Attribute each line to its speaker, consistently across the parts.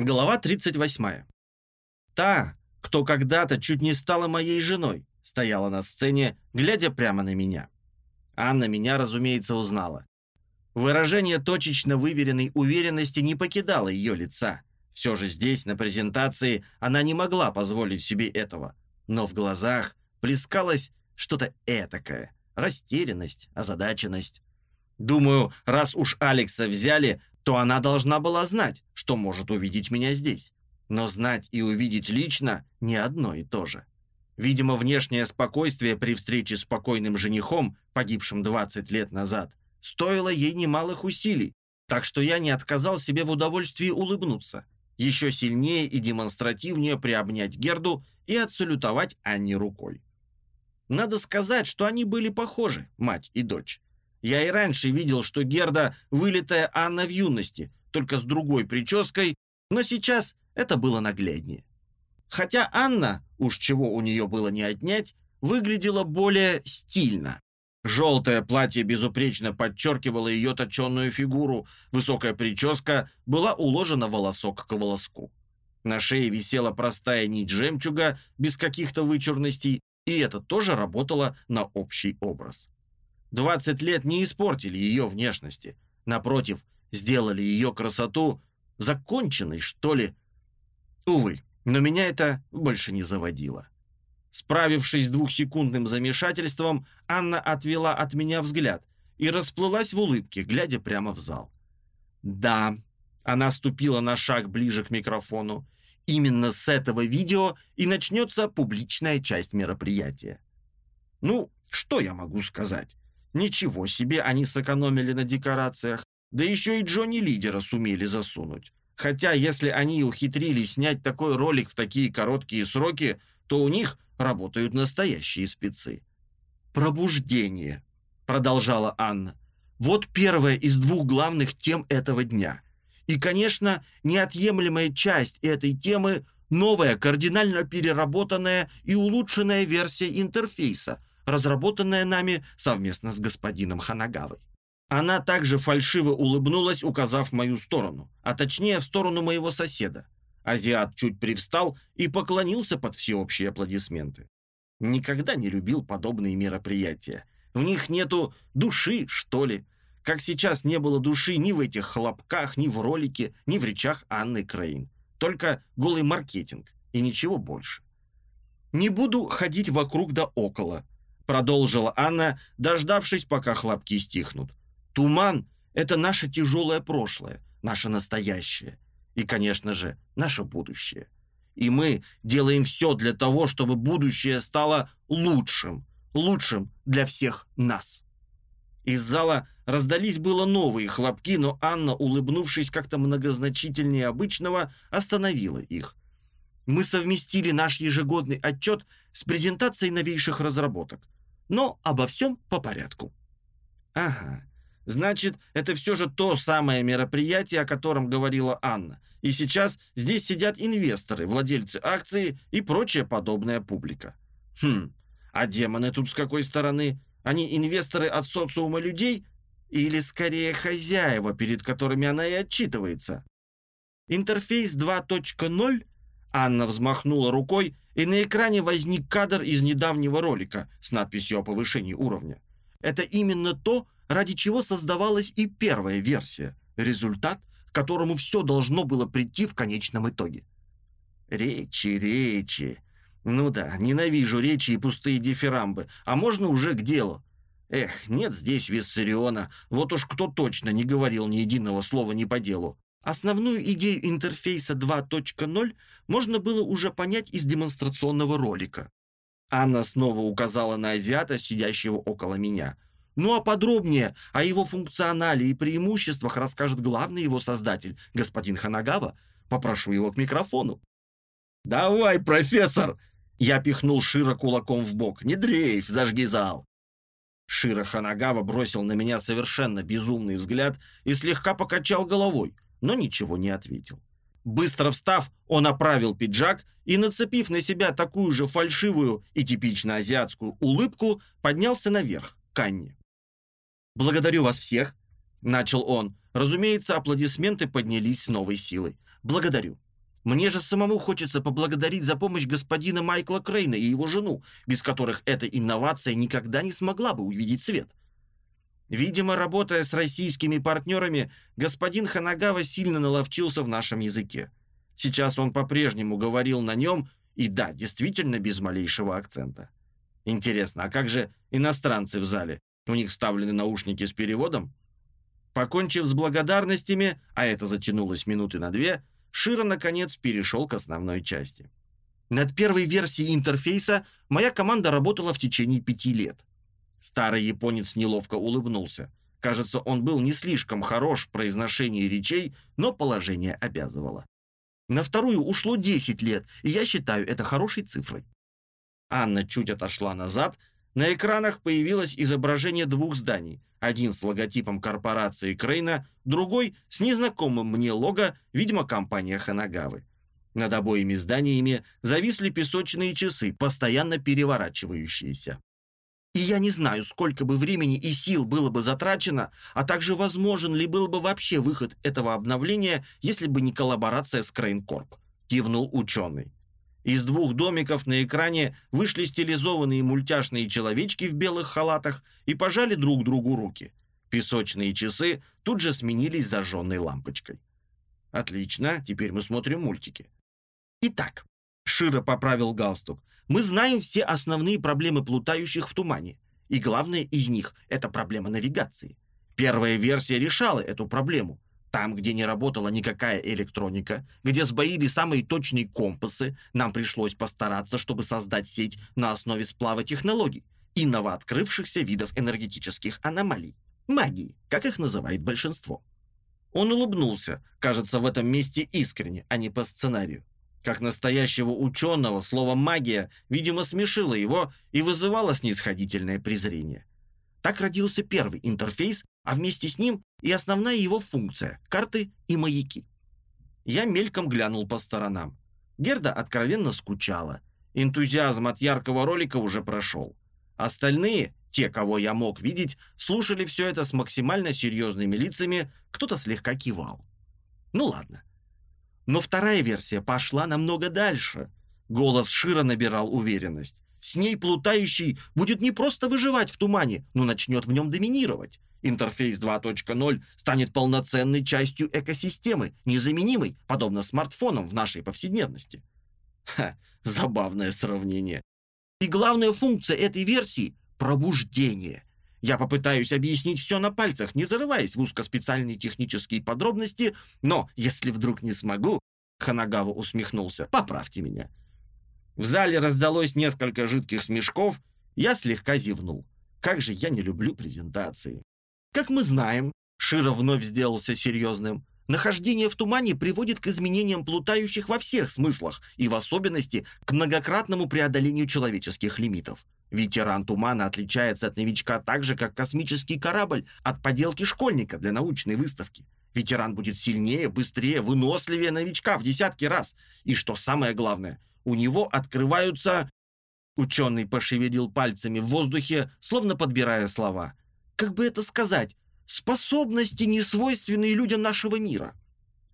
Speaker 1: Глава 38. Та, кто когда-то чуть не стала моей женой, стояла на сцене, глядя прямо на меня. Анна меня, разумеется, узнала. Выражение точечно выверенной уверенности не покидало ее лица. Все же здесь, на презентации, она не могла позволить себе этого. Но в глазах плескалось что-то этакое. Растерянность, озадаченность. Думаю, раз уж Алекса взяли, то она должна была знать, что может увидеть меня здесь. Но знать и увидеть лично не одно и то же. Видимо, внешнее спокойствие при встрече с покойным женихом, погибшим 20 лет назад, стоило ей немалых усилий, так что я не отказал себе в удовольствии улыбнуться, еще сильнее и демонстративнее приобнять Герду и отсалютовать Анне рукой. Надо сказать, что они были похожи, мать и дочь. Я и раньше видел, что Герда – вылитая Анна в юности, только с другой прической, но сейчас это было нагляднее. Хотя Анна, уж чего у нее было не отнять, выглядела более стильно. Желтое платье безупречно подчеркивало ее точенную фигуру, высокая прическа была уложена волосок к волоску. На шее висела простая нить жемчуга, без каких-то вычурностей, и это тоже работало на общий образ. 20 лет не испортили ее внешности. Напротив, сделали ее красоту законченной, что ли. Увы, но меня это больше не заводило. Справившись с двухсекундным замешательством, Анна отвела от меня взгляд и расплылась в улыбке, глядя прямо в зал. «Да», — она ступила на шаг ближе к микрофону, «именно с этого видео и начнется публичная часть мероприятия». Ну, что я могу сказать? Ничего себе они сэкономили на декорациях. Да еще и Джонни Лидера сумели засунуть. Хотя, если они ухитрились снять такой ролик в такие короткие сроки, то у них работают настоящие спецы. «Пробуждение», — продолжала Анна. «Вот первая из двух главных тем этого дня. И, конечно, неотъемлемая часть этой темы — новая, кардинально переработанная и улучшенная версия интерфейса, разработанная нами совместно с господином Ханагавой. Она также фальшиво улыбнулась, указав в мою сторону, а точнее в сторону моего соседа. Азиат чуть привстал и поклонился под всеобщие аплодисменты. Никогда не любил подобные мероприятия. В них нету души, что ли. Как сейчас не было души ни в этих хлопках, ни в ролике, ни в речах Анны Крейн. Только голый маркетинг и ничего больше. Не буду ходить вокруг да около продолжила Анна, дождавшись, пока хлопки стихнут. Туман — это наше тяжелое прошлое, наше настоящее и, конечно же, наше будущее. И мы делаем все для того, чтобы будущее стало лучшим, лучшим для всех нас. Из зала раздались было новые хлопки, но Анна, улыбнувшись как-то многозначительнее обычного, остановила их. Мы совместили наш ежегодный отчет с презентацией новейших разработок но обо всем по порядку. Ага, значит, это все же то самое мероприятие, о котором говорила Анна. И сейчас здесь сидят инвесторы, владельцы акций и прочая подобная публика. Хм, а демоны тут с какой стороны? Они инвесторы от социума людей или скорее хозяева, перед которыми она и отчитывается? Интерфейс 2.0 Анна взмахнула рукой, и на экране возник кадр из недавнего ролика с надписью о повышении уровня. Это именно то, ради чего создавалась и первая версия, результат, к которому все должно было прийти в конечном итоге. Речи, речи. Ну да, ненавижу речи и пустые дифирамбы, а можно уже к делу. Эх, нет здесь Виссариона, вот уж кто точно не говорил ни единого слова не по делу. Основную идею интерфейса 2.0 можно было уже понять из демонстрационного ролика. Анна снова указала на азиата, сидящего около меня. Ну а подробнее о его функционале и преимуществах расскажет главный его создатель, господин Ханагава. Попрошу его к микрофону. «Давай, профессор!» Я пихнул Шира кулаком в бок. «Не дрейф, зажги зал!» Шира Ханагава бросил на меня совершенно безумный взгляд и слегка покачал головой – но ничего не ответил. Быстро встав, он оправил пиджак и, нацепив на себя такую же фальшивую и типично азиатскую улыбку, поднялся наверх, к Анне. «Благодарю вас всех», — начал он. Разумеется, аплодисменты поднялись с новой силой. «Благодарю. Мне же самому хочется поблагодарить за помощь господина Майкла Крейна и его жену, без которых эта инновация никогда не смогла бы увидеть свет. Видимо, работая с российскими партнерами, господин Ханагава сильно наловчился в нашем языке. Сейчас он по-прежнему говорил на нем, и да, действительно без малейшего акцента. Интересно, а как же иностранцы в зале? У них вставлены наушники с переводом? Покончив с благодарностями, а это затянулось минуты на две, Широ, наконец, перешел к основной части. Над первой версией интерфейса моя команда работала в течение пяти лет. Старый японец неловко улыбнулся. Кажется, он был не слишком хорош в произношении речей, но положение обязывало. На вторую ушло 10 лет, и я считаю это хорошей цифрой. Анна чуть отошла назад. На экранах появилось изображение двух зданий. Один с логотипом корпорации Крейна, другой с незнакомым мне лого, видимо, компания Ханагавы. Над обоими зданиями зависли песочные часы, постоянно переворачивающиеся. И я не знаю, сколько бы времени и сил было бы затрачено, а также возможен ли был бы вообще выход этого обновления, если бы не коллаборация с Крейнкорп, кивнул ученый. Из двух домиков на экране вышли стилизованные мультяшные человечки в белых халатах и пожали друг другу руки. Песочные часы тут же сменились зажженной лампочкой. Отлично, теперь мы смотрим мультики. Итак, Широ поправил галстук. Мы знаем все основные проблемы плутающих в тумане. И главная из них – это проблема навигации. Первая версия решала эту проблему. Там, где не работала никакая электроника, где сбоили самые точные компасы, нам пришлось постараться, чтобы создать сеть на основе сплава технологий и новооткрывшихся видов энергетических аномалий. Магии, как их называет большинство. Он улыбнулся, кажется, в этом месте искренне, а не по сценарию. Как настоящего ученого, слово «магия», видимо, смешило его и вызывало снисходительное презрение. Так родился первый интерфейс, а вместе с ним и основная его функция – карты и маяки. Я мельком глянул по сторонам. Герда откровенно скучала. Энтузиазм от яркого ролика уже прошел. Остальные, те, кого я мог видеть, слушали все это с максимально серьезными лицами, кто-то слегка кивал. Ну ладно. Но вторая версия пошла намного дальше. Голос Шира набирал уверенность. С ней плутающий будет не просто выживать в тумане, но начнет в нем доминировать. Интерфейс 2.0 станет полноценной частью экосистемы, незаменимой, подобно смартфонам в нашей повседневности. Ха, забавное сравнение. И главная функция этой версии – пробуждение. Я попытаюсь объяснить все на пальцах, не зарываясь в узкоспециальные технические подробности, но если вдруг не смогу, Ханагава усмехнулся, поправьте меня. В зале раздалось несколько жидких смешков, я слегка зевнул. Как же я не люблю презентации. Как мы знаем, Широ вновь сделался серьезным, нахождение в тумане приводит к изменениям плутающих во всех смыслах и в особенности к многократному преодолению человеческих лимитов. Ветеран тумана отличается от новичка так же, как космический корабль от поделки школьника для научной выставки. Ветеран будет сильнее, быстрее, выносливее новичка в десятки раз. И что самое главное, у него открываются... Ученый пошевелил пальцами в воздухе, словно подбирая слова. Как бы это сказать? Способности, несвойственные людям нашего мира.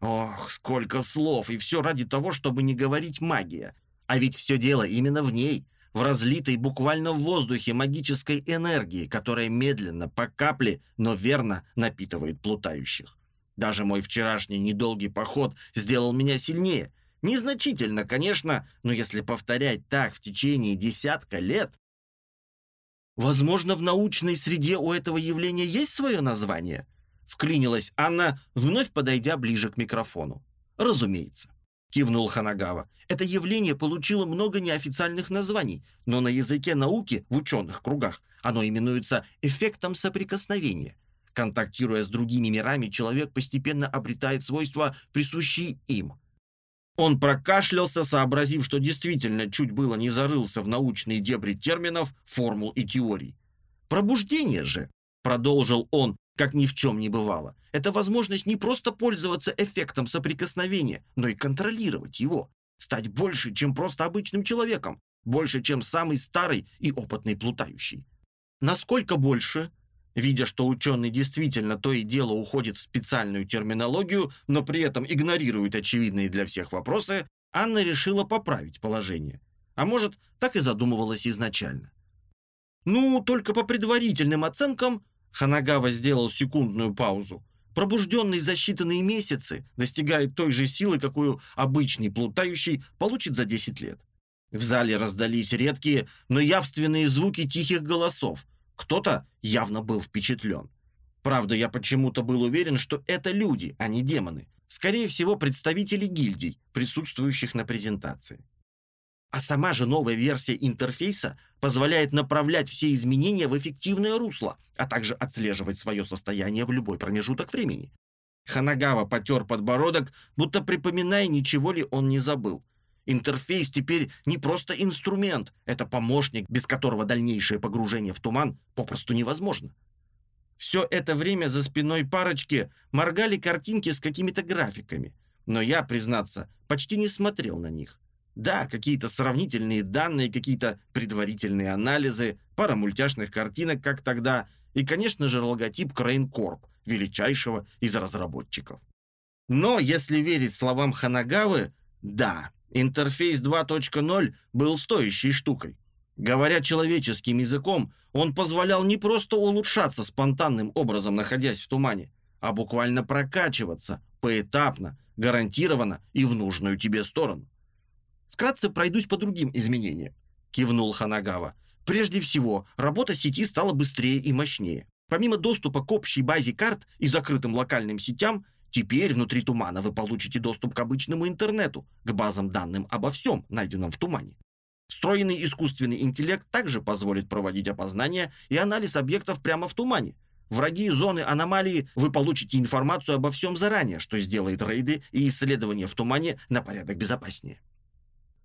Speaker 1: Ох, сколько слов, и все ради того, чтобы не говорить магия. А ведь все дело именно в ней в разлитой буквально в воздухе магической энергии, которая медленно, по капле, но верно напитывает плутающих. Даже мой вчерашний недолгий поход сделал меня сильнее. Незначительно, конечно, но если повторять так в течение десятка лет... Возможно, в научной среде у этого явления есть свое название? Вклинилась Анна, вновь подойдя ближе к микрофону. Разумеется кивнул Ханагава. Это явление получило много неофициальных названий, но на языке науки в ученых кругах оно именуется эффектом соприкосновения. Контактируя с другими мирами, человек постепенно обретает свойства, присущие им. Он прокашлялся, сообразив, что действительно чуть было не зарылся в научные дебри терминов, формул и теорий. Пробуждение же, продолжил он, как ни в чем не бывало. Это возможность не просто пользоваться эффектом соприкосновения, но и контролировать его. Стать больше, чем просто обычным человеком. Больше, чем самый старый и опытный плутающий. Насколько больше? Видя, что ученый действительно то и дело уходит в специальную терминологию, но при этом игнорирует очевидные для всех вопросы, Анна решила поправить положение. А может, так и задумывалась изначально. Ну, только по предварительным оценкам, Ханагава сделал секундную паузу, пробужденный за считанные месяцы достигает той же силы, какую обычный плутающий получит за 10 лет. В зале раздались редкие, но явственные звуки тихих голосов. Кто-то явно был впечатлен. Правда, я почему-то был уверен, что это люди, а не демоны. Скорее всего, представители гильдий, присутствующих на презентации. А сама же новая версия интерфейса позволяет направлять все изменения в эффективное русло, а также отслеживать свое состояние в любой промежуток времени. Ханагава потер подбородок, будто припоминая, ничего ли он не забыл. Интерфейс теперь не просто инструмент, это помощник, без которого дальнейшее погружение в туман попросту невозможно. Все это время за спиной парочки моргали картинки с какими-то графиками, но я, признаться, почти не смотрел на них. Да, какие-то сравнительные данные, какие-то предварительные анализы, пара мультяшных картинок, как тогда, и, конечно же, логотип Crane Corp, величайшего из разработчиков. Но, если верить словам Ханагавы, да, интерфейс 2.0 был стоящей штукой. Говоря человеческим языком, он позволял не просто улучшаться спонтанным образом, находясь в тумане, а буквально прокачиваться поэтапно, гарантированно и в нужную тебе сторону. Вкратце пройдусь по другим изменениям», – кивнул Ханагава. «Прежде всего, работа сети стала быстрее и мощнее. Помимо доступа к общей базе карт и закрытым локальным сетям, теперь внутри тумана вы получите доступ к обычному интернету, к базам данным обо всем, найденном в тумане. Встроенный искусственный интеллект также позволит проводить опознание и анализ объектов прямо в тумане. Враги зоны аномалии вы получите информацию обо всем заранее, что сделает рейды и исследования в тумане на порядок безопаснее.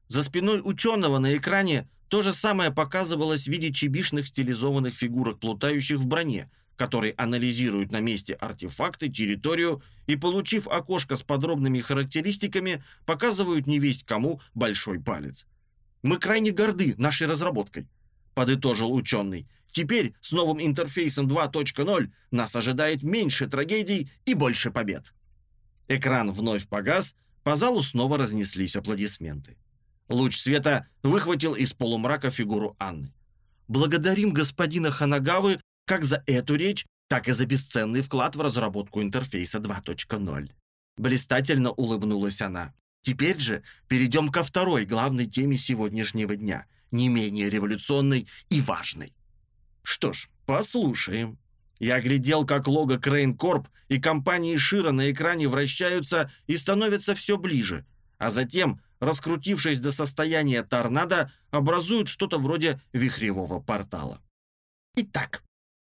Speaker 1: За спиной ученого на экране то же самое показывалось в виде чебишных стилизованных фигурок, плутающих в броне, которые анализируют на месте артефакты, территорию и, получив окошко с подробными характеристиками, показывают невесть кому большой палец. «Мы крайне горды нашей разработкой», – подытожил ученый. «Теперь с новым интерфейсом 2.0 нас ожидает меньше трагедий и больше побед». Экран вновь погас, по залу снова разнеслись аплодисменты. Луч света выхватил из полумрака фигуру Анны. «Благодарим господина Ханагавы как за эту речь, так и за бесценный вклад в разработку интерфейса 2.0». Блистательно улыбнулась она. «Теперь же перейдем ко второй главной теме сегодняшнего дня, не менее революционной и важной». Что ж, послушаем. Я глядел, как лого Crane Corp и компании Шира на экране вращаются и становятся все ближе, а затем раскрутившись до состояния торнадо, образуют что-то вроде вихревого портала. Итак,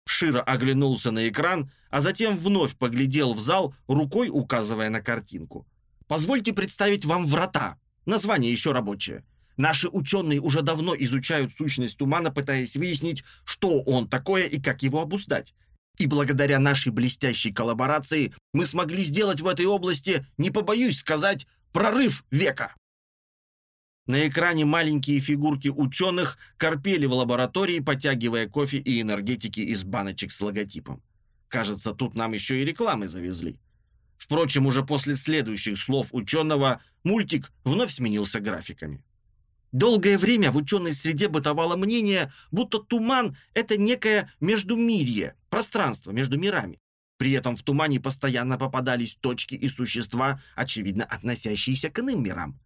Speaker 1: Широ оглянулся на экран, а затем вновь поглядел в зал, рукой указывая на картинку. «Позвольте представить вам врата. Название еще рабочее. Наши ученые уже давно изучают сущность тумана, пытаясь выяснить, что он такое и как его обуздать. И благодаря нашей блестящей коллаборации мы смогли сделать в этой области, не побоюсь сказать, прорыв века. На экране маленькие фигурки ученых корпели в лаборатории, потягивая кофе и энергетики из баночек с логотипом. Кажется, тут нам еще и рекламы завезли. Впрочем, уже после следующих слов ученого мультик вновь сменился графиками. Долгое время в ученой среде бытовало мнение, будто туман – это некое междумирье, пространство между мирами. При этом в тумане постоянно попадались точки и существа, очевидно относящиеся к иным мирам.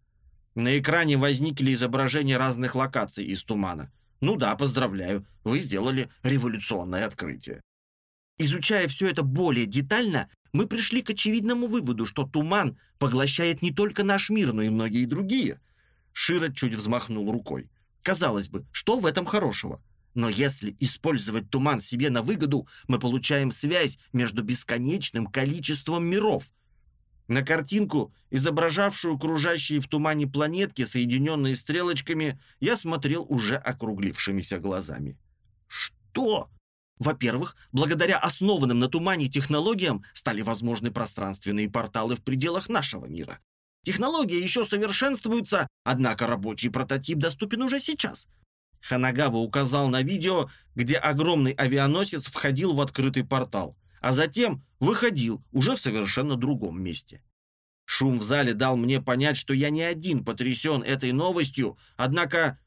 Speaker 1: На экране возникли изображения разных локаций из тумана. Ну да, поздравляю, вы сделали революционное открытие. Изучая все это более детально, мы пришли к очевидному выводу, что туман поглощает не только наш мир, но и многие другие. Широ чуть взмахнул рукой. Казалось бы, что в этом хорошего? Но если использовать туман себе на выгоду, мы получаем связь между бесконечным количеством миров – на картинку, изображавшую кружащие в тумане планетки, соединенные стрелочками, я смотрел уже округлившимися глазами. Что? Во-первых, благодаря основанным на тумане технологиям стали возможны пространственные порталы в пределах нашего мира. Технология еще совершенствуется, однако рабочий прототип доступен уже сейчас. Ханагава указал на видео, где огромный авианосец входил в открытый портал, а затем выходил уже в совершенно другом месте. Шум в зале дал мне понять, что я не один потрясен этой новостью, однако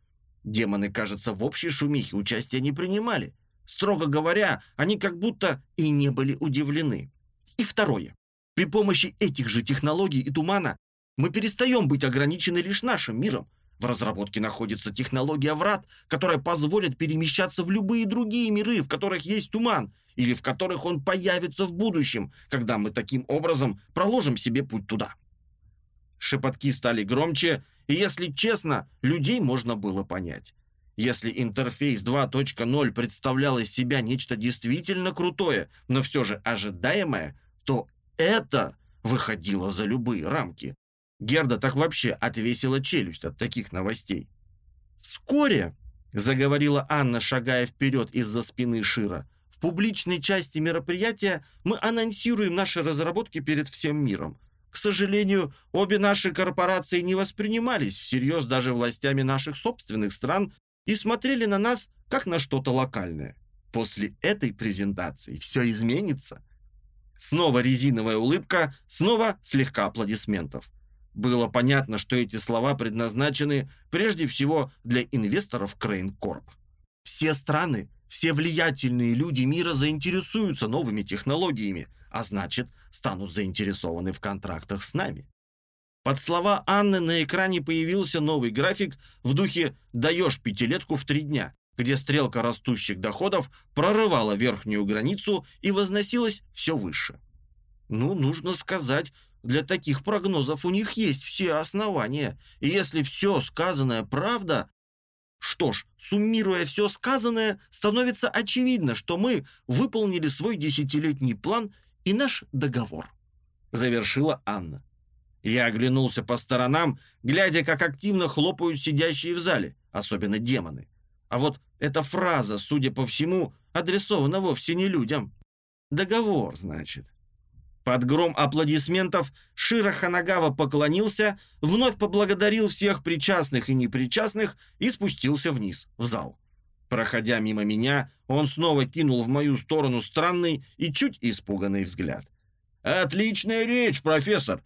Speaker 1: демоны, кажется, в общей шумихе участия не принимали. Строго говоря, они как будто и не были удивлены. И второе. При помощи этих же технологий и тумана мы перестаем быть ограничены лишь нашим миром. В разработке находится технология врат, которая позволит перемещаться в любые другие миры, в которых есть туман, или в которых он появится в будущем, когда мы таким образом проложим себе путь туда. Шепотки стали громче, и, если честно, людей можно было понять. Если интерфейс 2.0 представлял из себя нечто действительно крутое, но все же ожидаемое, то это выходило за любые рамки. Герда так вообще отвесила челюсть от таких новостей. «Вскоре», — заговорила Анна, шагая вперед из-за спины Шира, «в публичной части мероприятия мы анонсируем наши разработки перед всем миром. К сожалению, обе наши корпорации не воспринимались всерьез даже властями наших собственных стран и смотрели на нас как на что-то локальное. После этой презентации все изменится. Снова резиновая улыбка, снова слегка аплодисментов. Было понятно, что эти слова предназначены прежде всего для инвесторов Crane Corp. Все страны, все влиятельные люди мира заинтересуются новыми технологиями, а значит, станут заинтересованы в контрактах с нами. Под слова Анны на экране появился новый график в духе «даешь пятилетку в три дня», где стрелка растущих доходов прорывала верхнюю границу и возносилась все выше. Ну, нужно сказать, для таких прогнозов у них есть все основания. И если все сказанное правда... Что ж, суммируя все сказанное, становится очевидно, что мы выполнили свой десятилетний план и наш договор. Завершила Анна. Я оглянулся по сторонам, глядя, как активно хлопают сидящие в зале, особенно демоны. А вот эта фраза, судя по всему, адресована вовсе не людям. Договор, значит. Под гром аплодисментов Широ Ханагава поклонился, вновь поблагодарил всех причастных и непричастных и спустился вниз, в зал. Проходя мимо меня, он снова кинул в мою сторону странный и чуть испуганный взгляд. «Отличная речь, профессор!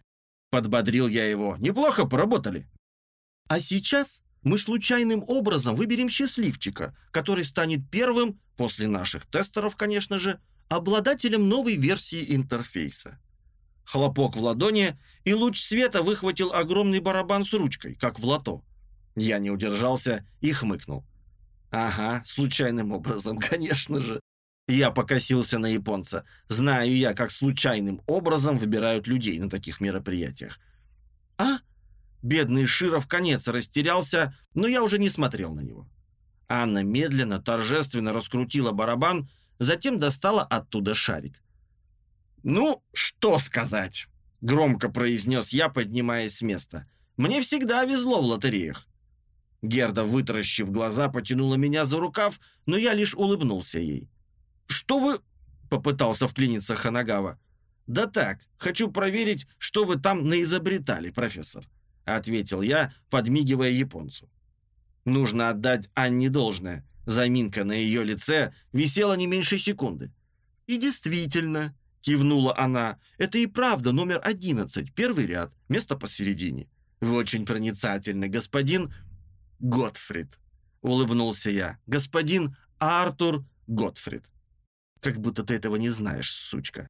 Speaker 1: Подбодрил я его. Неплохо поработали. А сейчас мы случайным образом выберем счастливчика, который станет первым, после наших тестеров, конечно же, обладателем новой версии интерфейса. Хлопок в ладони, и луч света выхватил огромный барабан с ручкой, как в лото. Я не удержался и хмыкнул. Ага, случайным образом, конечно же. Я покосился на японца. Знаю я, как случайным образом выбирают людей на таких мероприятиях. А? Бедный Широв конец растерялся, но я уже не смотрел на него. Анна медленно, торжественно раскрутила барабан, затем достала оттуда шарик. «Ну, что сказать?» — громко произнес я, поднимаясь с места. «Мне всегда везло в лотереях». Герда, вытаращив глаза, потянула меня за рукав, но я лишь улыбнулся ей. «Что вы...» — попытался вклиниться Ханагава. «Да так, хочу проверить, что вы там наизобретали, профессор», — ответил я, подмигивая японцу. Нужно отдать Анне должное. Заминка на ее лице висела не меньше секунды. «И действительно», — кивнула она, — «это и правда номер одиннадцать, первый ряд, место посередине. Вы очень проницательный, господин Готфрид», — улыбнулся я. «Господин Артур Готфрид». Как будто ты этого не знаешь, сучка.